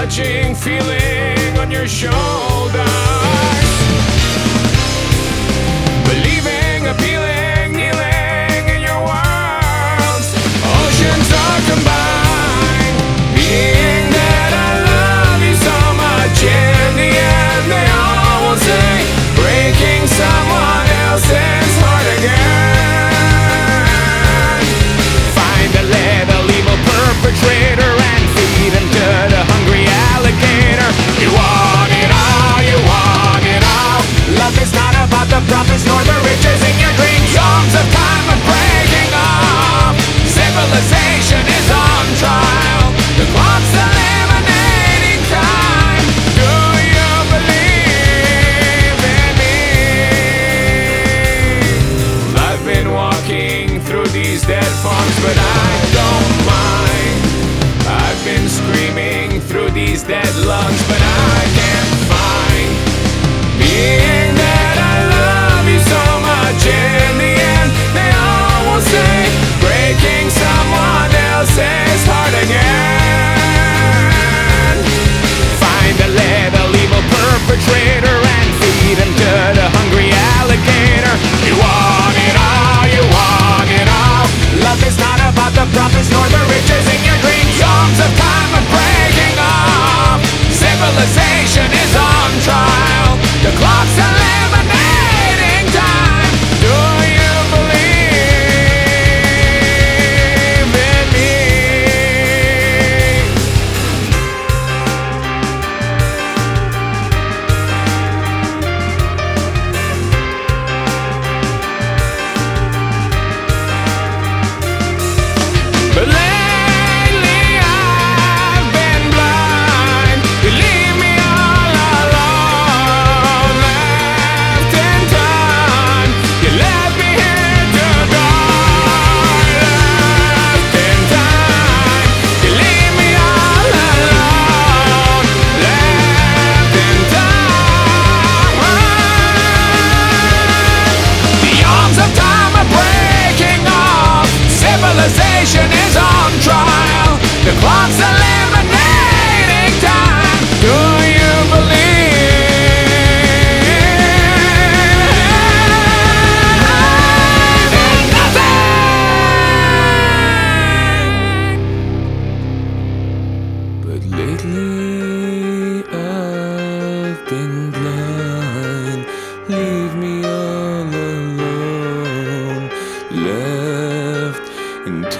touching feeling on your shoulder. Someone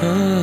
time.